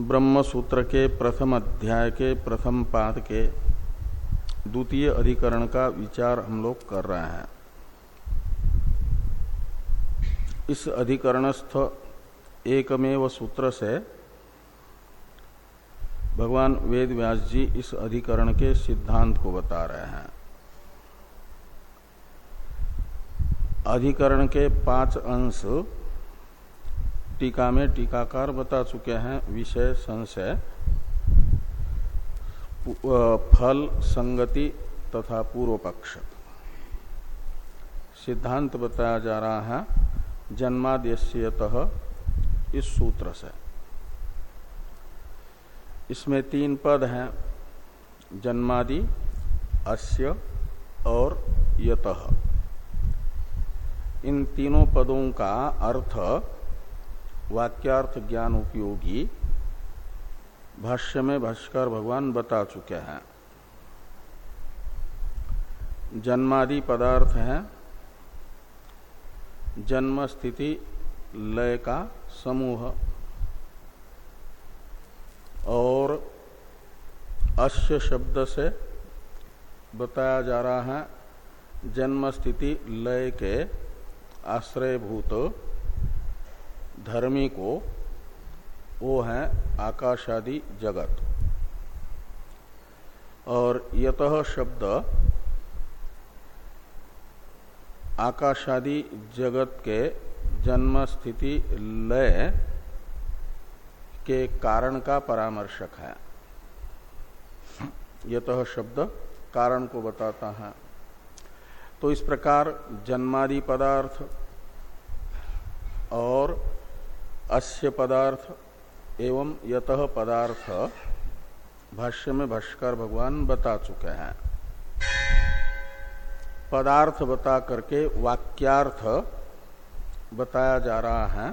ब्रह्म सूत्र के प्रथम अध्याय के प्रथम पाद के द्वितीय अधिकरण का विचार हम लोग कर रहे हैं। इस अधिकरणस्थ एकमेव सूत्र से भगवान वेद व्यास जी इस अधिकरण के सिद्धांत को बता रहे हैं। अधिकरण के पाँच अंश टीका में टीकाकार बता चुके हैं, विषय संशय फल, संगति तथा पूर्व पक्ष सिद्धांत बताया जा रहा है जन्माद्यत इस सूत्र से। इसमें तीन पद हैं, जन्मादि, अस्य और यत। इन तीनों पदों का अर्थ वाक्यार्थ ज्ञान उपयोगी भाष्य में भाष्कर भगवान बता चुके हैं। जन्मादि पदार्थ है। जन्म स्थिति लय का समूह। और अश्य शब्द से बताया जा रहा है जन्म स्थिति लय के आश्रयभूत धर्मी को, वो है आकाशादि जगत। और यत शब्द आकाशादि जगत के जन्म स्थिति लय के कारण का परामर्शक है। यत शब्द कारण को बताता है। तो इस प्रकार जन्मादि पदार्थ और अस्य पदार्थ एवं यत पदार्थ। भाष्य में भाष्कर भगवान बता चुके हैं। पदार्थ बता करके वाक्यार्थ बताया जा रहा है।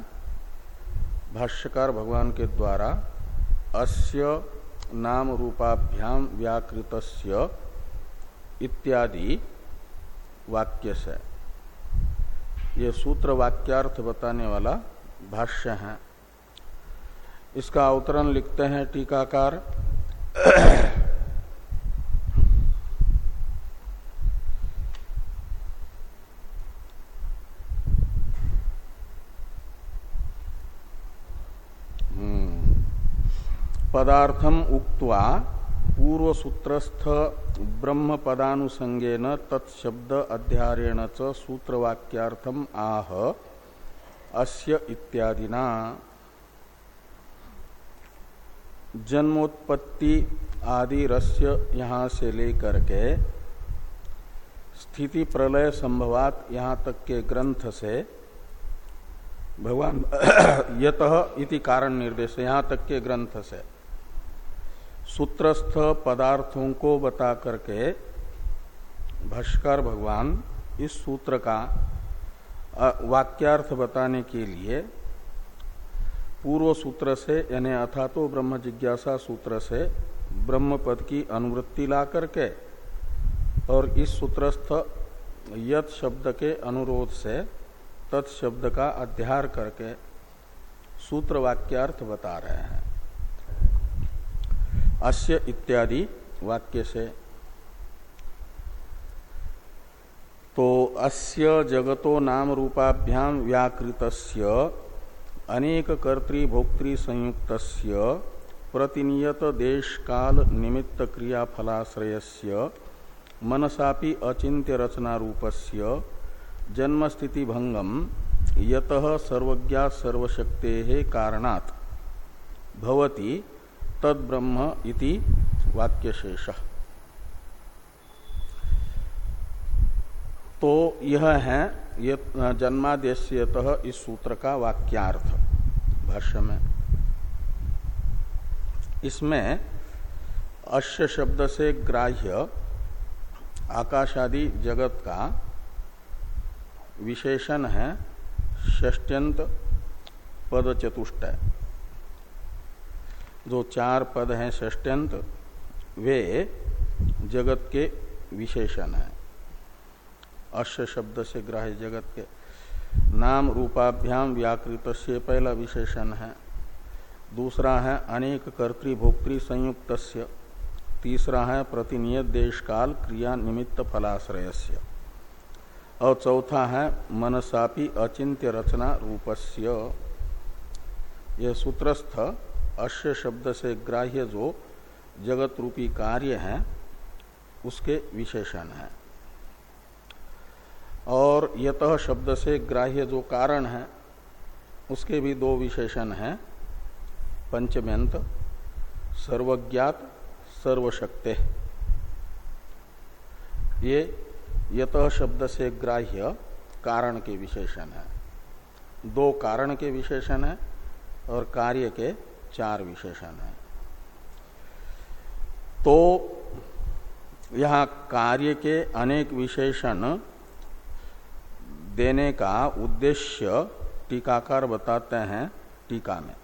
भाष्यकार भगवान के द्वारा अस्य नाम रूपाभ्याम व्याकृत इत्यादि वाक्य से। ये सूत्र वाक्यार्थ बताने वाला भाष्य है। इसका अवतरण लिखते हैं टीकाकार। हम्म। पदार्थम उक्त्वा पूर्व सूत्रस्थ ब्रह्म पदानुसंगेन तत्शब्द अध्यारेण च सूत्रवाक्यार्थम आह। अस्य इत्यादिना। जन्मोत्पत्ति आदि रस्य यहाँ से लेकर के स्थिति प्रलय संभवात यहाँ तक के ग्रंथ से भगवान यत इति कारण निर्देश यहाँ तक के ग्रंथ से। सूत्रस्थ पदार्थों को बता करके भाष्कर भगवान इस सूत्र का वाक्यार्थ बताने के लिए पूर्व सूत्र से, यानी अथा तो ब्रह्म जिज्ञासा सूत्र से ब्रह्म पद की अनुवृत्ति ला करके और इस सूत्रस्थ यत शब्द के अनुरोध से तत्शब्द का अध्यार करके सूत्र वाक्यार्थ बता रहे हैं। अस्य इत्यादि वाक्य से तो अस्य जगतो नाम रूपाभ्याम व्याकृत अनेक कर्तृभोक्तृ संयुक्त प्रतिनियत देश काल निमित्त क्रिया फलाश्रय मनसापि अचिंत्य रचना रूपस्य जन्मस्थिति भंगम यत सर्वज्ञा सर्वशक्ते कारणात्। भवति तद्ब्रह्म इति वाक्यशेषः। तो यह है, ये जन्मादेश्यत इस सूत्र का वाक्यार्थ भाष्य में। इसमें अश्य शब्द से ग्राह्य आकाशादि जगत का विशेषण है, षष्ट्यंत पद चतुष्टय जो चार पद हैं षष्ट्यंत, वे जगत के विशेषण हैं। अश्य शब्द से ग्राह्य जगत के। नाम रूपाभ्याम व्याकृत से पहला विशेषण है। दूसरा है अनेक कर्तृभोक्तृ संयुक्त तीसरा है प्रतिनियत देश काल क्रिया निमित्त फलाश्रयस्य। और चौथा है मनसापि अचिंत्य रचना रूपस्य। यह सूत्रस्थ अश्य शब्द से ग्राह्य जो जगत रूपी कार्य है, उसके विशेषण है। और यत शब्द से ग्राह्य जो कारण है, उसके भी दो विशेषण हैं। पंचम्यंत, सर्वज्ञात, सर्वशक्ति। ये यत शब्द से ग्राह्य कारण के विशेषण है। दो कारण के विशेषण है और कार्य के चार विशेषण है। तो यहाँ कार्य के अनेक विशेषण देने का उद्देश्य टीकाकार बताते हैं टीका में।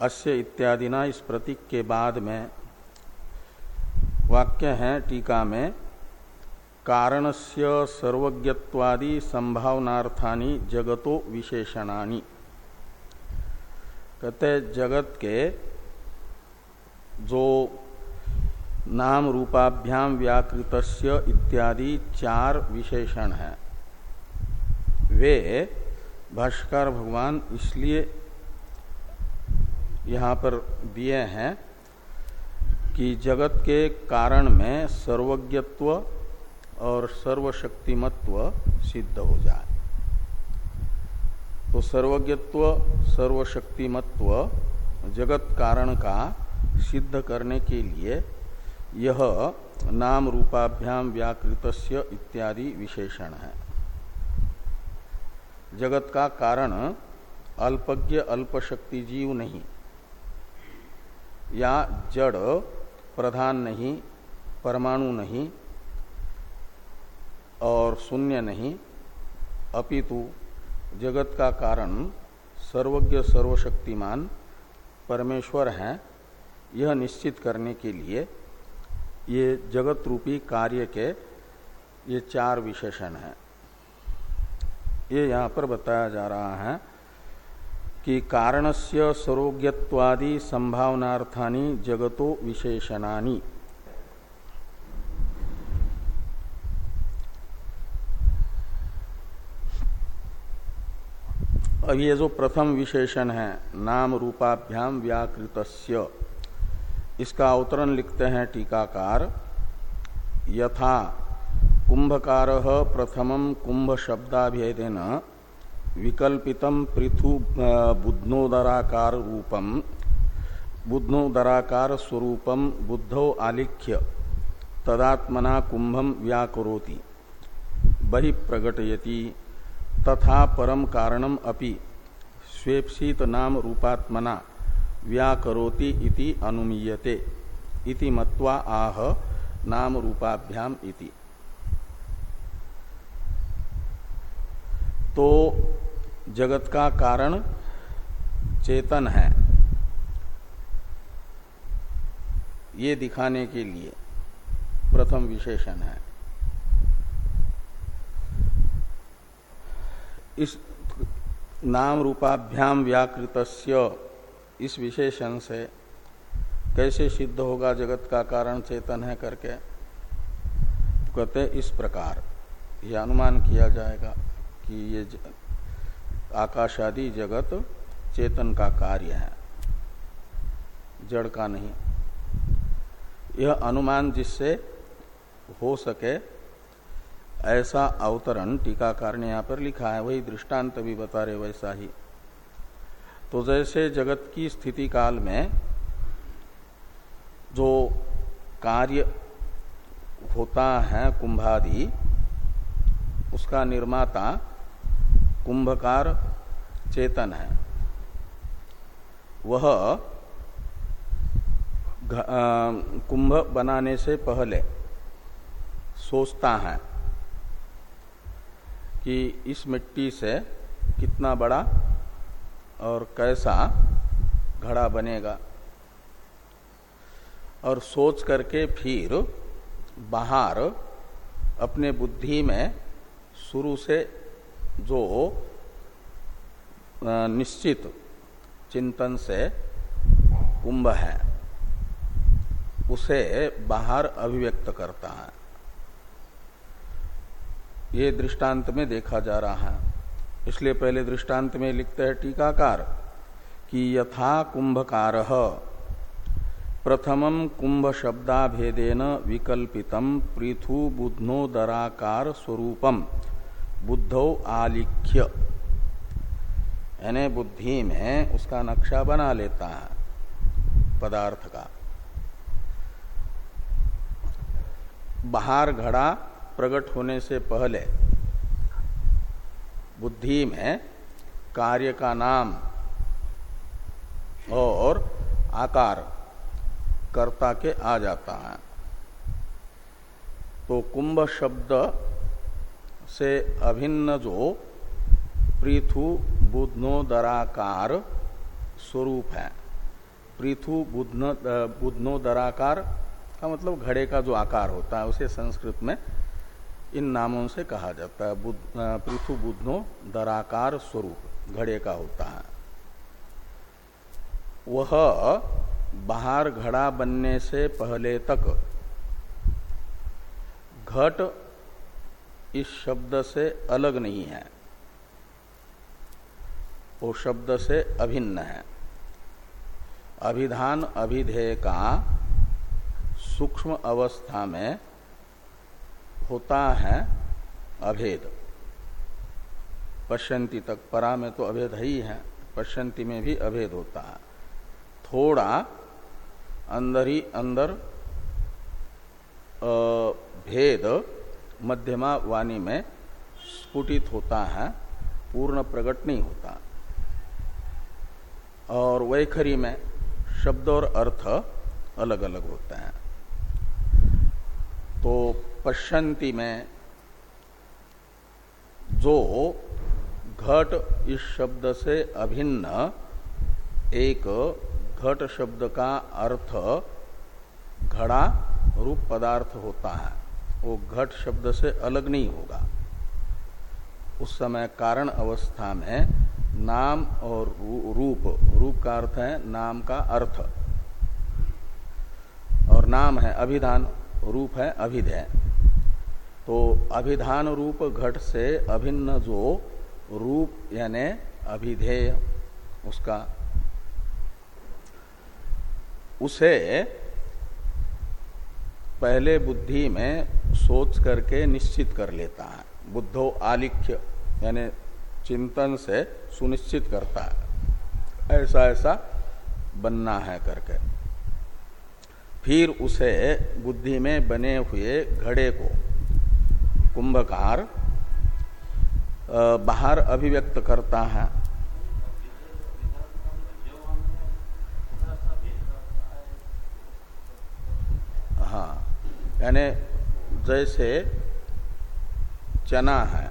अस्य इत्यादि ना इस प्रतीक के बाद में वाक्य है टीका में, कारणस्य सर्वज्ञत्वादि संभावनार्थानी जगतो विशेषणानी। कहते जगत के जो नाम रूपाभ्याम व्याकृत इत्यादि चार विशेषण हैं। वे भाष्कर भगवान इसलिए यहाँ पर दिए हैं कि जगत के कारण में सर्वज्ञत्व और सर्वशक्तिमत्व सिद्ध हो जाए। तो सर्वज्ञत्व, सर्वशक्तिमत्व जगत कारण का सिद्ध करने के लिए यह नाम रूपाभ्याम व्याकृत इत्यादि विशेषण है। जगत का कारण अल्पज्ञ, अल्पशक्ति जीव नहीं। या जड़ प्रधान नहीं, परमाणु नहीं, और शून्य नहीं। अपितु जगत का कारण सर्वज्ञ, सर्वशक्तिमान परमेश्वर हैं। यह निश्चित करने के लिए ये जगत रूपी कार्य के ये चार विशेषण हैं। ये यहाँ पर बताया जा रहा है कि कारणस्य स्वरोग्यवादि संभावनार्थानी जगतो विशेषणानी। अब ये जो प्रथम विशेषण है, नाम रूपाभ्याम व्याकृतस्य, इसका अवतरण लिखते हैं टीकाकार। यथा कुंभकार प्रथम कुंभ शब्दाभेदेन विकल्पितम पृथु बुध्नोदराकार रूपम बुध्नोदराकार स्वरूपम बुद्धौ आलिख्य, तदात्मना कुंभम व्याकरोति, बहिप्रगटयति, तथा परम कारणम अपि, स्वेप्सित नाम रूपात्मना व्याकरोति इति अनुमीयते, इति मत्वा आह नाम रूपाभ्याम इति। तो जगत का कारण चेतन है। ये दिखाने के लिए प्रथम विशेषण है। इस नाम रूपाभ्याम व्याकृत इस विशेषण से कैसे सिद्ध होगा जगत का कारण चेतन है करके? कहते इस प्रकार यह अनुमान किया जाएगा। कि ये आकाश आदि जगत चेतन का कार्य है। जड़ का नहीं। यह अनुमान जिससे हो सके, ऐसा अवतरण टीकाकार ने यहाँ पर लिखा है, वही दृष्टांत भी बता रहे वैसा ही। तो जैसे जगत की स्थिति काल में जो कार्य होता है कुंभादि, उसका निर्माता कुंभकार चेतन है। वह कुंभ बनाने से पहले सोचता है कि इस मिट्टी से कितना बड़ा और कैसा घड़ा बनेगा। और सोच करके फिर बाहर अपने बुद्धि में शुरू से जो निश्चित चिंतन से कुंभ है, उसे बाहर अभिव्यक्त करता है। ये दृष्टांत में देखा जा रहा है। इसलिए पहले दृष्टांत में लिखते हैं टीकाकार कि यथा कुंभकार प्रथम कुंभ शब्दाभेदेन विकल्पितम पृथु बुध्नोदराकार स्वरूपम। बुद्धौ आलिख्य। यानी बुद्धि में उसका नक्शा बना लेता है, पदार्थ का। बाहर घड़ा प्रकट होने से पहले बुद्धि में कार्य का नाम और आकार कर्ता के आ जाता है। तो कुंभ शब्द से अभिन्न जो पृथु बुधनोदराकार स्वरूप है। पृथु बुधनोदराकार का मतलब घड़े का जो आकार होता है, उसे संस्कृत में इन नामों से कहा जाता है। पृथु बुधनो दराकार स्वरूप घड़े का होता है। वह बाहर घड़ा बनने से पहले तक घट इस शब्द से अलग नहीं है। वो शब्द से अभिन्न है। अभिधान अभिधेय का सूक्ष्म अवस्था में होता है अभेद। पश्यंती तक परा में तो अभेद ही है पश्यंती में भी अभेद होता है। थोड़ा अंदर ही अंदर भेद मध्यमा वाणी में स्फुटित होता है, पूर्ण प्रकट नहीं होता। और वैखरी में शब्द और अर्थ अलग अलग होते हैं। तो पश्यंती में जो घट इस शब्द से अभिन्न, एक घट शब्द का अर्थ घड़ा रूप पदार्थ होता है। वो घट शब्द से अलग नहीं होगा। उस समय कारण अवस्था में नाम और रूप रूप का अर्थ है नाम का अर्थ। और नाम है अभिधान, रूप है अभिधेय। तो अभिधान रूप घट से अभिन्न जो रूप यानी अभिधेय, उसका। उसे पहले बुद्धि में सोच करके निश्चित कर लेता है। बुद्धो आलिख्य, यानी चिंतन से सुनिश्चित करता है। ऐसा ऐसा बनना है करके। फिर उसे बुद्धि में बने हुए घड़े को, कुंभकार बाहर अभिव्यक्त करता है। हाँ यानी जैसे चना है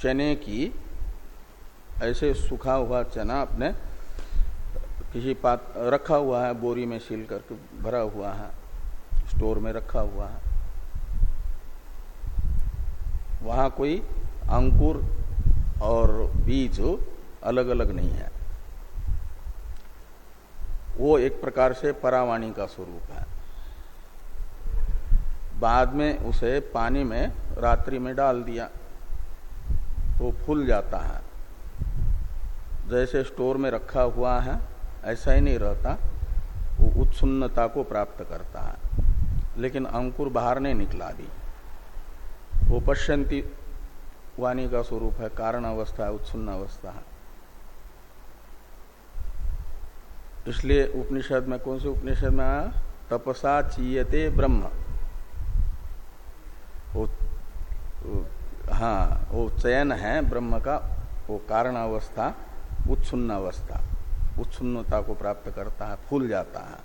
चने की, ऐसे सूखा हुआ चना अपने किसी पात, रखा हुआ है, बोरी में सील करके भरा हुआ है, स्टोर में रखा हुआ है। वहाँ कोई अंकुर और बीज अलग अलग नहीं है। वो एक प्रकार से परावाणी का स्वरूप है। बाद में उसे पानी में, रात्रि में डाल दिया तो फूल जाता है। जैसे स्टोर में रखा हुआ है, ऐसा ही नहीं रहता, वो उत्सुन्नता को प्राप्त करता है। लेकिन अंकुर बाहर नहीं निकला अभी। वो पश्यंती वाणी का स्वरूप है, कारण अवस्था है उत्सुन्न अवस्था है। इसलिए उपनिषद में, कौन से उपनिषद में आया? तपसा चीयते ब्रह्म। वो हाँ वो चयन है ब्रह्म का, वो कारण अवस्था उत्सुन्न अवस्था उत्सुन्नता को प्राप्त करता है, फूल जाता है।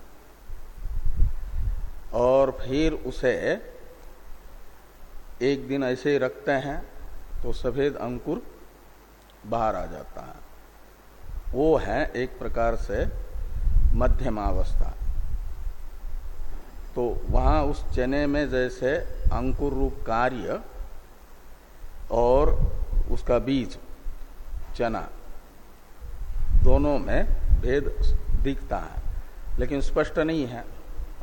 और फिर उसे एक दिन ऐसे ही रखते हैं तो सफ़ेद अंकुर बाहर आ जाता है। वो है एक प्रकार से मध्यमावस्था। तो वहाँ उस चने में जैसे अंकुर रूप कार्य और उसका बीज, चना, दोनों में भेद दिखता है। लेकिन स्पष्ट नहीं है।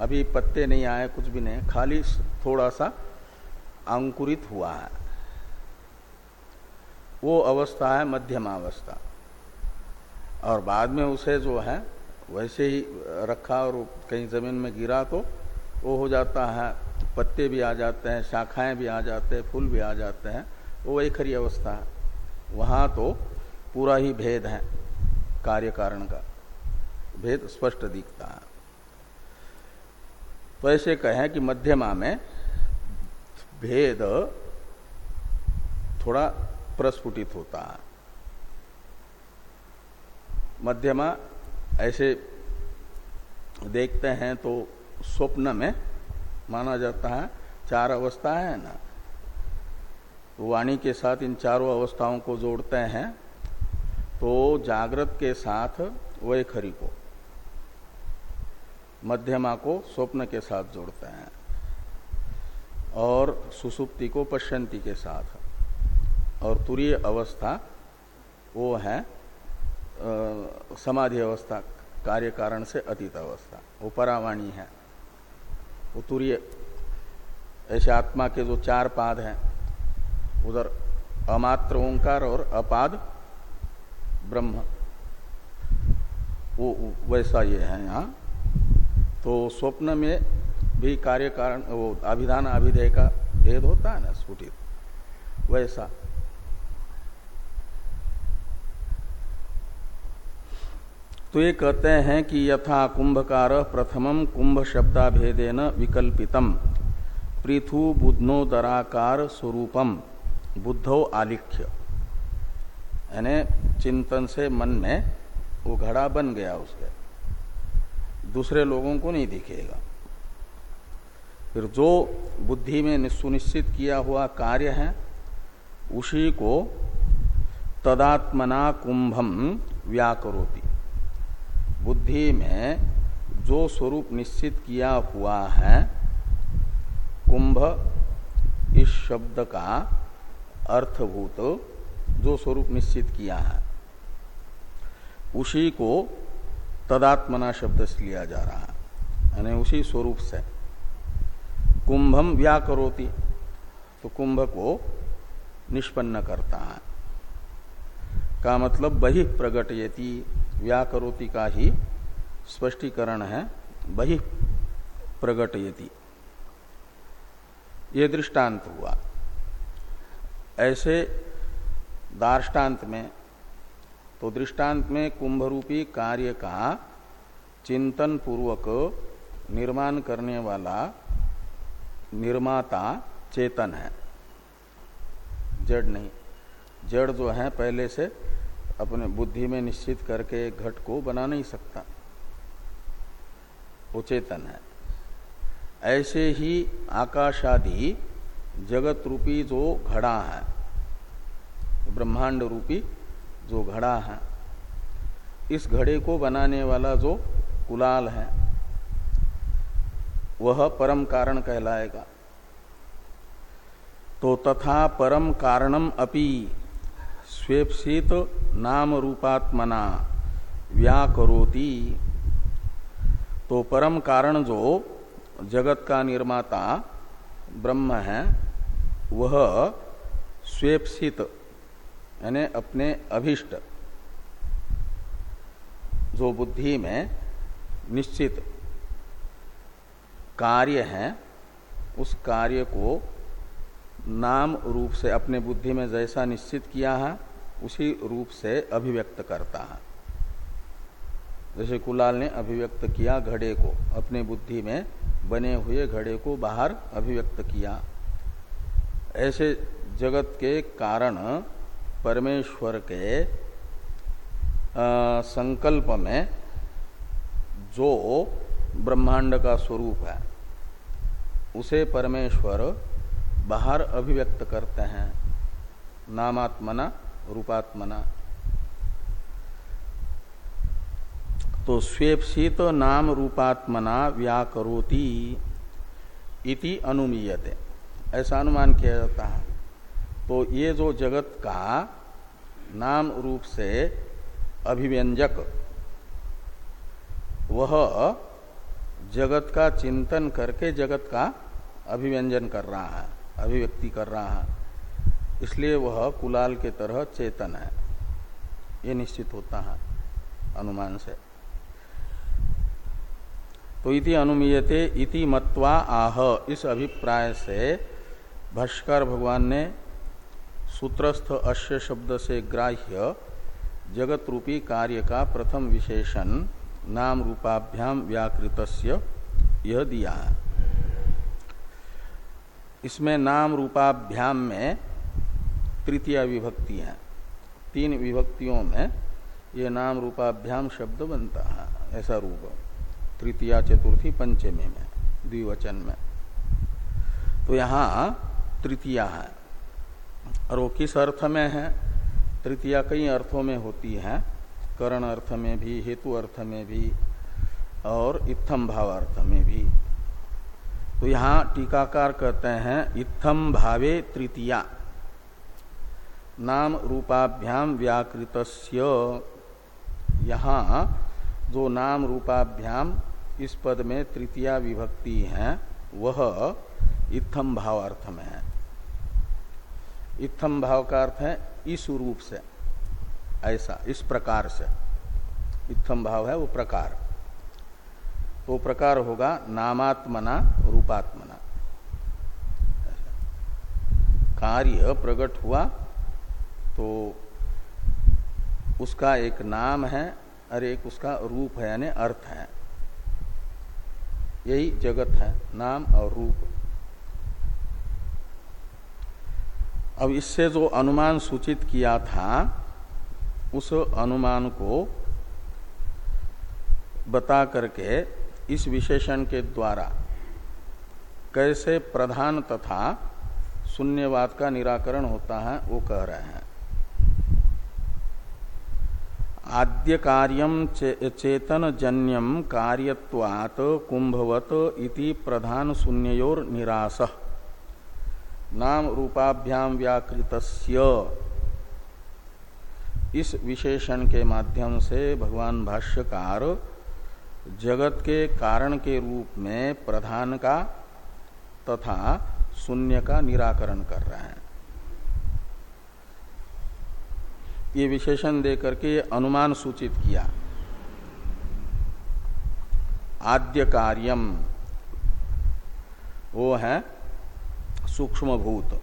अभी पत्ते नहीं आए, कुछ भी नहीं। खाली थोड़ा सा अंकुरित हुआ है। वो अवस्था है मध्यमावस्था। और बाद में उसे जो है वैसे ही रखा और कहीं ज़मीन में गिरा तो वो हो जाता है, पत्ते भी आ जाते हैं, शाखाएँ भी आ जाते हैं, फूल भी आ जाते हैं, वो एक खरी अवस्था है। वहाँ तो पूरा ही भेद है, कार्य कारण का। भेद स्पष्ट दिखता है। तो ऐसे कहें कि मध्यमा में भेद थोड़ा प्रस्फुटित होता है। मध्यमा ऐसे देखते हैं तो स्वप्न में माना जाता है, चार अवस्था है ना। वाणी के साथ इन चारों अवस्थाओं को जोड़ते हैं तो जागृत के साथ वैखरी को, मध्यमा को स्वप्न के साथ जोड़ते हैं, और सुसुप्ति को पश्यंती के साथ। और तुरीय अवस्था वो है समाधि अवस्था, कार्य कारण से अतीत अवस्था। वो परावाणी है। वो तुरीय, ऐसे आत्मा के जो चार पाद हैं, उधर अमात्र ओंकार और अपाद ब्रह्म। वो वैसा ये है यहाँ। तो स्वप्न में भी कार्य कारण, वो अभिधान अभिधेय का भेद होता है ना, स्फुटित। वैसा। तो ये कहते हैं कि यथा कुंभकार प्रथमम कुंभ शब्दाभेदेन विकल्पितम। पृथु बुधनोदराकार स्वरूपम। बुद्धो आलिख्य। यानी चिंतन से मन में वो घड़ा बन गया उसके। दूसरे लोगों को नहीं दिखेगा। फिर जो बुद्धि में सुनिश्चित किया हुआ कार्य है, उसी को तदात्मना कुंभम व्याकरोति। बुद्धि में जो स्वरूप निश्चित किया हुआ है, कुंभ इस शब्द का अर्थभूत जो स्वरूप निश्चित किया है, उसी को तदात्मना शब्द से लिया जा रहा है, यानी उसी स्वरूप से। कुंभम व्याकरोति तो कुंभ को निष्पन्न करता है। का मतलब बहि प्रगटयति व्याकरोति का ही स्पष्टीकरण है, बहि प्रगटयति। ये दृष्टांत हुआ। ऐसे दार्टान्त में तो दृष्टांत में कुंभ रूपी कार्य का चिंतन पूर्वक निर्माण करने वाला निर्माता चेतन है। जड़ नहीं, जड़ जो है पहले से अपने बुद्धि में निश्चित करके घट को बना नहीं सकता। वो चेतन है। ऐसे ही आकाशादि जगत रूपी जो घड़ा है, ब्रह्मांड रूपी जो घड़ा है, इस घड़े को बनाने वाला जो कुलाल है, वह परम कारण कहलाएगा। तो तथा परम कारणम अपि स्वेपसित नाम रूपात्मना, व्याकरोति। तो परम कारण जो जगत का निर्माता ब्रह्म है, वह स्वेपसित, यानी अपने अभिष्ट, जो बुद्धि में निश्चित कार्य है, उस कार्य को नाम रूप से अपने बुद्धि में जैसा निश्चित किया है, उसी रूप से अभिव्यक्त करता है। जैसे कुलाल ने अभिव्यक्त किया घड़े को, अपने बुद्धि में बने हुए घड़े को बाहर अभिव्यक्त किया। ऐसे जगत के कारण परमेश्वर के संकल्प में जो ब्रह्मांड का स्वरूप है, उसे परमेश्वर बाहर अभिव्यक्त करते हैं। नामात्मना, रूपात्मना। तो स्वेपसित नाम रूपात्मना व्याकरोति इति अनुमीयते। ऐसा अनुमान किया जाता है। तो ये जो जगत का नाम रूप से अभिव्यंजक, वह जगत का चिंतन करके जगत का अभिव्यंजन कर रहा है। अभिव्यक्ति कर रहा है। इसलिए वह कुलाल के तरह चेतन है। ये निश्चित होता है अनुमान से। तो इति अनुमीयते, इति मत्वा आह। इस अभिप्राय से भाष्कर भगवान ने सूत्रस्थ अश्य शब्द से ग्राह्य जगत रूपी कार्य का प्रथम विशेषण नाम रूपाभ्याम व्याकृत यह दिया है। इसमें नाम रूपाभ्याम में तृतीय विभक्ति है। तीन विभक्तियों में ये नाम रूपाभ्याम शब्द बनता है, ऐसा रूप। तृतीया, चतुर्थी, पंचमी में, द्विवचन में। तो यहाँ तृतीया है। और वो किस अर्थ में है? तृतीया कई अर्थों में होती है। करण अर्थ में भी, हेतु अर्थ में भी, और इत्थम भाव अर्थ में भी। तो यहाँ टीकाकार कहते हैं इत्थम भावे तृतीया। नाम रूपाभ्याम व्याकृत यहाँ जो नाम रूपाभ्याम इस पद में तृतीया विभक्ति है, वह इत्थम भाव अर्थ में है। इत्थम भाव का अर्थ है, इस रूप से, ऐसा, इस प्रकार से। इत्थम भाव है, वो प्रकार। तो प्रकार होगा, नामात्मना, रूपात्मना। कार्य प्रकट हुआ तो उसका एक नाम है और एक उसका रूप है, यानी अर्थ है। यही जगत है, नाम और रूप। अब इससे जो अनुमान सूचित किया था, उस अनुमान को बता करके इस विशेषण के द्वारा कैसे प्रधान तथा शून्यवाद का निराकरण होता है वो कह रहे हैं। आद्य कार्यम चे, चेतन जन्यम कार्यवात कुंभवत इति प्रधान शून्योर निराशः नाम रूपाभ्याम व्याकृत इस विशेषण के माध्यम से भगवान भाष्यकार जगत के कारण के रूप में प्रधान का तथा शून्य का निराकरण कर रहे हैं। ये विशेषण देकर के अनुमान सूचित किया। आद्य कार्यम, वो है सूक्ष्म भूत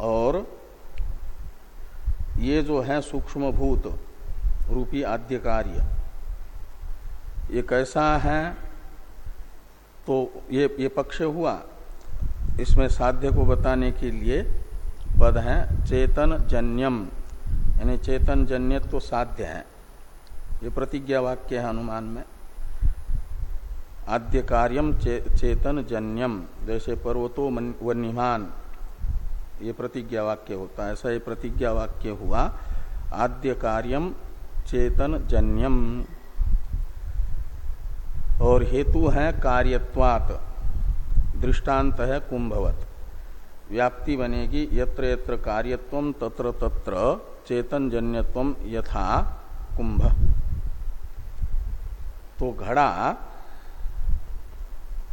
और ये जो है सूक्ष्म भूत रूपी आद्य कार्य ये कैसा है? तो ये ये पक्ष हुआ। इसमें साध्य को बताने के लिए पद है चेतन जन्यम यानी चेतन जन्य तो साध्य है। ये प्रतिज्ञा वाक्य है अनुमान में। आद्य कार्यम चे, चेतन जन्यम जैसे पर्वतो वन्यमान। ये प्रतिज्ञा वाक्य होता है। ऐसा ये प्रतिज्ञा वाक्य हुआ। आद्य कार्यम चेतन जन्यम और हेतु है कार्यत्वात। दृष्टांत है कुंभवत। व्याप्ति बनेगी यत्र यत्र कार्यत्व तत्र तत्र चेतन जन्यत्व यथा कुंभ। तो घड़ा,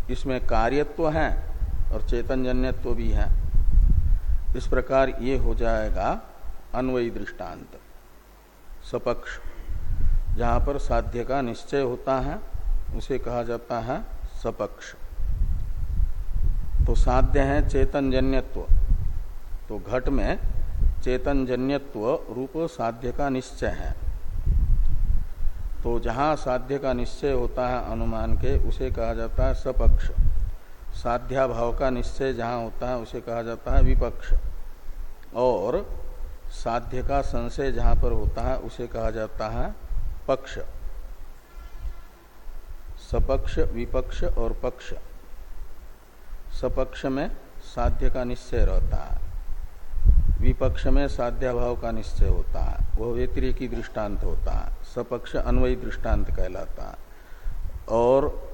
इसमें कार्यत्व है और चैतन्यत्व भी है। इस प्रकार ये हो जाएगा अन्वयी दृष्टांत। सपक्ष। जहाँ पर साध्य का निश्चय होता है, उसे कहा जाता है सपक्ष। तो साध्य है चेतनजन्यत्व। तो घट में चेतनजन्यत्व रूप साध्य का निश्चय है। तो जहाँ साध्य का निश्चय होता है अनुमान के, उसे कहा जाता है सपक्ष। साध्या भाव का निश्चय जहाँ होता है, उसे कहा जाता है विपक्ष। और साध्य का संशय जहाँ पर होता है, उसे कहा जाता है पक्ष। सपक्ष, विपक्ष और पक्ष। सपक्ष में साध्य का निश्चय रहता है। विपक्ष में साध्याभाव का निश्चय होता है। वह व्यतिरिकी दृष्टांत होता है। सपक्ष अन्वयी दृष्टांत कहलाता है। और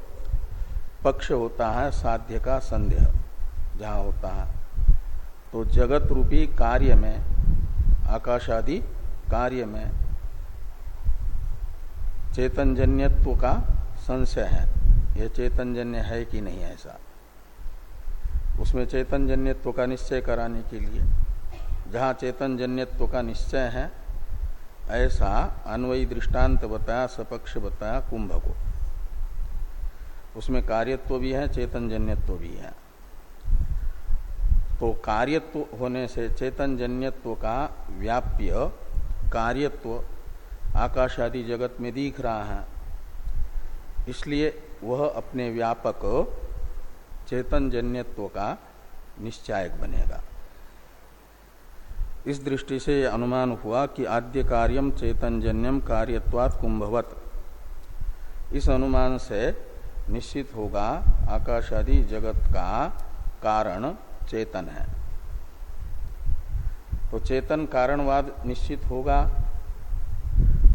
पक्ष होता है साध्य का संदेह, जहाँ होता है। तो जगत रूपी कार्य में आकाश आदि कार्य में चेतनजन्यत्व का संशय है। यह चेतनजन्य है कि नहीं ऐसा? उसमें चेतनजन्यत्व का निश्चय कराने के लिए, जहाँ चेतनजन्यत्व का निश्चय है, ऐसा अन्वयी दृष्टांत बताया सपक्ष बताया कुंभ को। उसमें कार्यत्व भी है, चेतनजन्यत्व भी है। तो कार्यत्व होने से चेतनजन्यत्व का व्याप्य कार्यत्व आकाश आदि जगत में दिख रहा है। इसलिए वह अपने व्यापक चेतन जन्यत्व का निश्चायक बनेगा। इस दृष्टि से यह अनुमान हुआ कि आद्य कार्यम चेतनजन्यम कार्यत्वात् कुंभवत। इस अनुमान से निश्चित होगा आकाश आदि जगत का कारण चेतन है। तो चेतन कारणवाद निश्चित होगा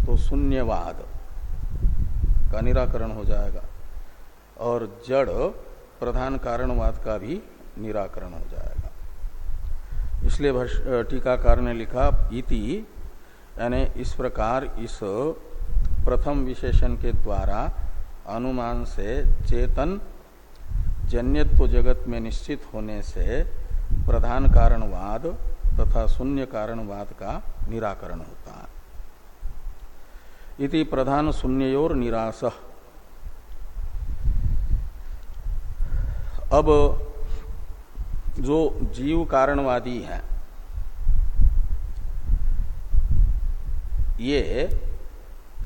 तो शून्यवाद का निराकरण हो जाएगा और जड़ प्रधान कारणवाद का भी निराकरण हो जाएगा। इसलिए टीकाकार ने लिखा, इति यानी इस प्रकार इस प्रथम विशेषण के द्वारा अनुमान से चेतन जन्यत्व जगत में निश्चित होने से प्रधान कारणवाद तथा शून्य कारणवाद का निराकरण होता है। इति प्रधान शून्योर निराश। अब जो जीव कारणवादी है, ये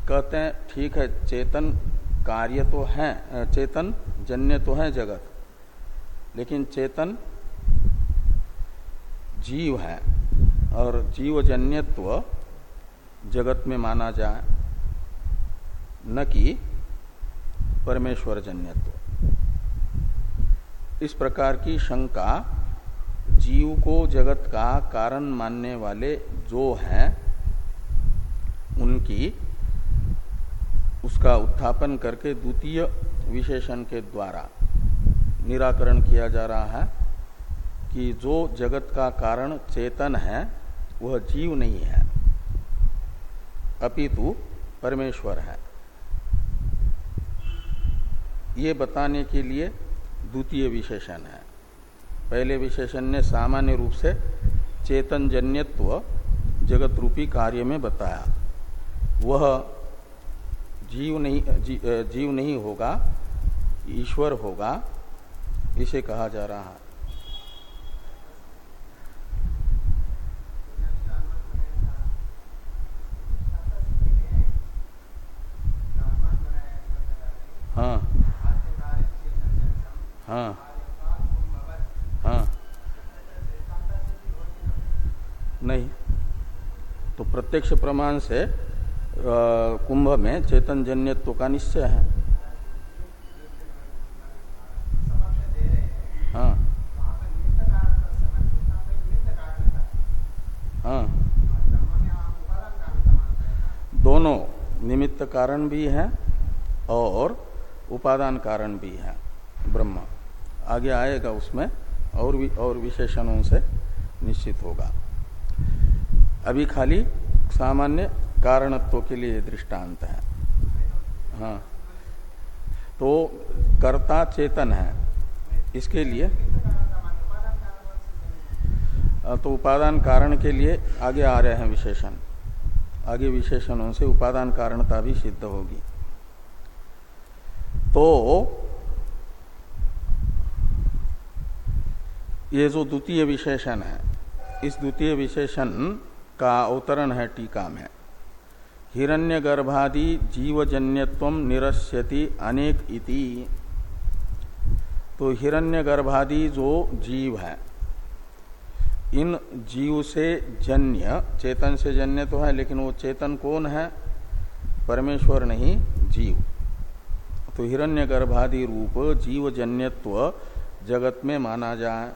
कहते हैं, ठीक है, चेतन कार्य तो है, चेतन जन्य तो है जगत। लेकिन चेतन जीव है और जीव जन्यत्व जगत में माना जाए, न कि परमेश्वर जन्यत्व इस प्रकार की शंका जीव को जगत का कारण मानने वाले जो हैं, उनकी उसका उत्थापन करके द्वितीय विशेषण के द्वारा निराकरण किया जा रहा है कि जो जगत का कारण चेतन है वह जीव नहीं है। अपितु परमेश्वर है। ये बताने के लिए द्वितीय विशेषण है। पहले विशेषण ने सामान्य रूप से चेतन जन्यत्व जगत रूपी कार्य में बताया। वह जीव नहीं जी, जीव नहीं होगा ईश्वर होगा इसे कहा जा रहा है। हाँ। हाँ। हाँ। नहीं। तो प्रत्यक्ष प्रमाण से कुंभ में चेतन जन्यत्व का निश्चय है हाँ। दोनों निमित्त कारण भी है और उपादान कारण भी है, ब्रह्म। आगे आएगा उसमें और भी और विशेषणों से निश्चित होगा। अभी खाली सामान्य कारणत्व के लिए दृष्टांत है। हाँ। तो कर्ता चेतन है। इसके लिए? तो उपादान कारण के लिए आगे आ रहे हैं विशेषण। आगे विशेषणों से उपादान कारणता भी सिद्ध होगी। तो ये जो द्वितीय विशेषण है, इस द्वितीय विशेषण का अवतरण है टीका में। हिरण्य गर्भादि जीवजन्यत्व निरस्यति अनेक इति। तो हिरण्य गर्भादि जो जीव है इन जीव से जन्य, चेतन से जन्य तो है, लेकिन वो चेतन कौन है? परमेश्वर नहीं, जीव। तो हिरण्य गर्भादि रूप जीव जन्यत्व जगत में माना जाए।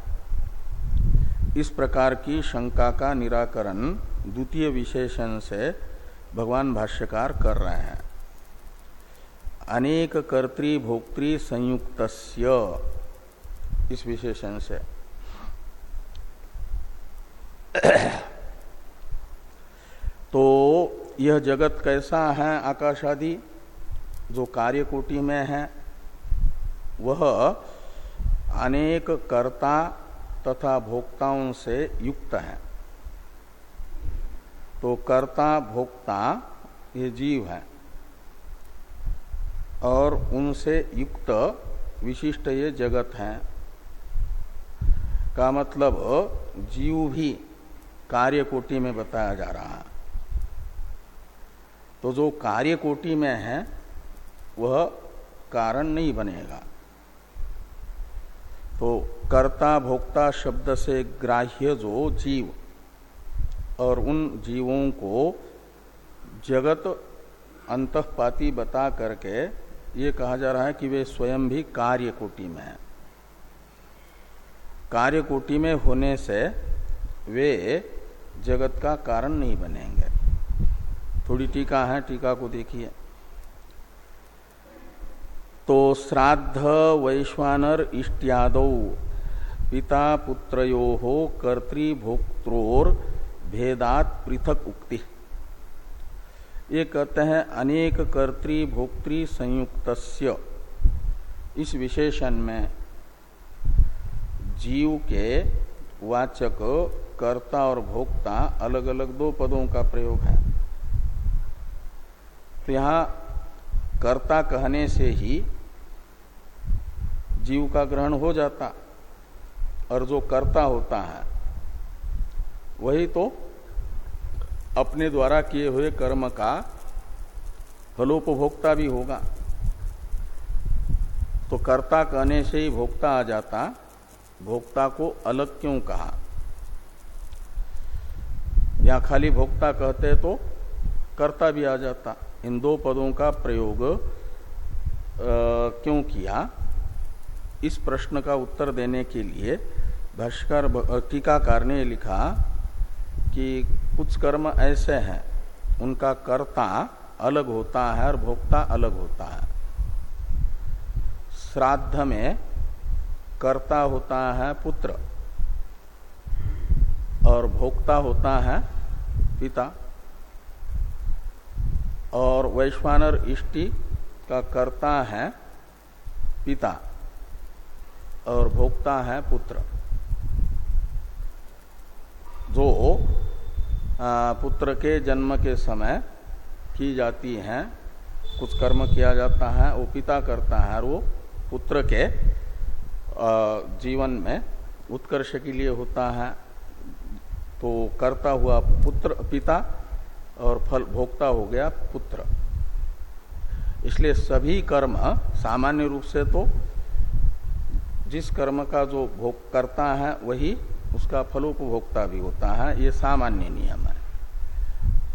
इस प्रकार की शंका का निराकरण द्वितीय विशेषण से भगवान भाष्यकार कर रहे हैं। अनेक कर्तृ भोक्तृ संयुक्त इस विशेषण से। तो यह जगत कैसा है आकाश आदि जो कार्य कोटि में है, वह अनेक कर्ता तथा भोक्ताओं से युक्त है। तो कर्ता, भोक्ता, ये जीव है और उनसे युक्त विशिष्ट ये जगत है। का मतलब जीव भी कार्य कोटि में बताया जा रहा है। तो जो कार्य कोटि में है, वह कारण नहीं बनेगा। तो कर्ता भोक्ता शब्द से ग्राह्य जो जीव और उन जीवों को जगत अंतपाती बता करके ये कहा जा रहा है कि वे स्वयं भी कार्य कोटि में है। कार्य कोटि में होने से वे जगत का कारण नहीं बनेंगे। थोड़ी टीका है, टीका को देखिए। तो श्राद्ध वैश्वानर इष्टियाद, पिता पुत्रो कर्तृभोक्त्रोर भेदात पृथक उक्ति। ये कहते हैं, अनेक कर्तृभोक्तृ संयुक्त इस विशेषण में जीव के वाचक कर्ता और भोक्ता अलग अलग दो पदों का प्रयोग है। तो यहाँ कर्ता कहने से ही जीव का ग्रहण हो जाता और जो कर्ता होता है, वही तो अपने द्वारा किए हुए कर्म का फलोपभोक्ता भी होगा। तो कर्ता कहने से ही भोक्ता आ जाता, भोक्ता को अलग क्यों कहा? या खाली भोक्ता कहते तो कर्ता भी आ जाता। इन दो पदों का प्रयोग आ, क्यों किया? इस प्रश्न का उत्तर देने के लिए भाष्कर टीकाकार ने लिखा कि कुछ कर्म ऐसे हैं उनका कर्ता अलग होता है और भोक्ता अलग होता है। श्राद्ध में कर्ता होता है पुत्र। और भोक्ता होता है पिता। और वैश्वानर इष्टि का कर्ता है पिता और भोक्ता है पुत्र। जो पुत्र के जन्म के समय की जाती हैं, कुछ कर्म किया जाता है, वो पिता करता है, और वो पुत्र के जीवन में उत्कर्ष के लिए होता है। तो करता हुआ पुत्र पिता और फल भोक्ता हो गया पुत्र। इसलिए सभी कर्म सामान्य रूप से तो जिस कर्म का जो भोग करता है वही उसका फलोपभोक्ता भी होता है, ये सामान्य नियम है।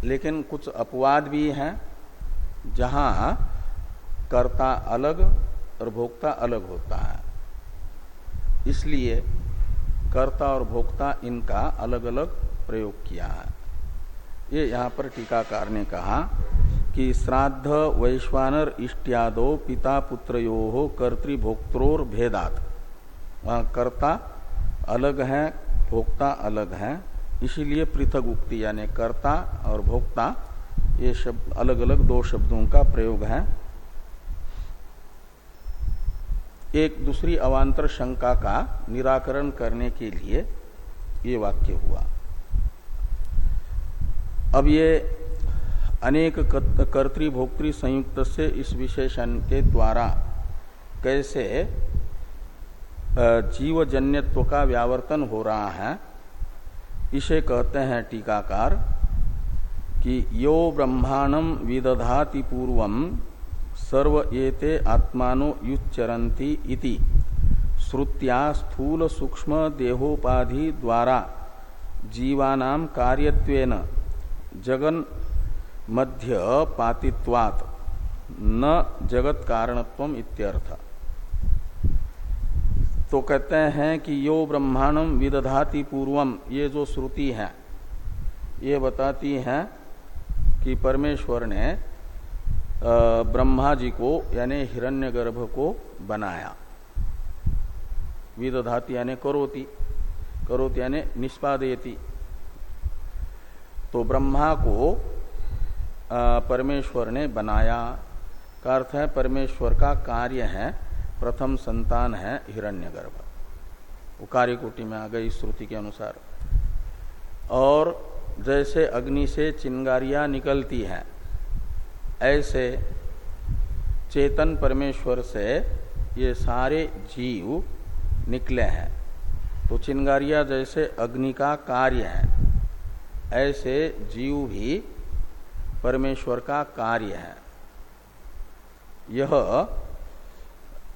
लेकिन कुछ अपवाद भी हैं, जहाँ कर्ता अलग और भोक्ता अलग होता है। इसलिए कर्ता और भोक्ता इनका अलग अलग प्रयोग किया है। ये यहाँ पर टीकाकार ने कहा कि श्राद्ध वैश्वानर इष्टियादो पिता पुत्रो कर्तृभोक्त्रोर भेदात। वहाँ कर्ता अलग है, भोक्ता अलग है, इसीलिए पृथक उक्ति यानी कर्ता और भोक्ता ये शब्द अलग अलग दो शब्दों का प्रयोग है। एक दूसरी अवांतर शंका का निराकरण करने के लिए ये वाक्य हुआ। अब ये अनेक कर्तृभोक्तृ संयुक्त से इस विशेषण के द्वारा कैसे जीवजन्यत्व का व्यावर्तन हो रहा है, इसे कहते हैं टीकाकार कि यो ब्रह्मांडम विदधाति पूर्व सर्व एते आत्मानो इति। श्रुत्या स्थूल सूक्ष्म देहोपाधि द्वारा जीवानाम कार्यत्वेन जगन मध्य पातित्वात्। न जगत कारणत्व इत्यर्थ। तो कहते हैं कि यो ब्रह्मांडम विदधाति पूर्वम ये जो श्रुति है, ये बताती है कि परमेश्वर ने ब्रह्मा जी को, यानी हिरण्यगर्भ को बनाया। विदधाति यानी करोति करोति यानी निष्पादयति। तो ब्रह्मा को परमेश्वर ने बनाया। का अर्थ है, परमेश्वर का कार्य है, प्रथम संतान है हिरण्यगर्भ। वो कार्य कोटि में आ गई श्रुति के अनुसार। और जैसे अग्नि से चिंगारियाँ निकलती हैं ऐसे चेतन परमेश्वर से ये सारे जीव निकले हैं। तो चिंगारिया जैसे अग्नि का कार्य है। ऐसे जीव भी परमेश्वर का कार्य है। यह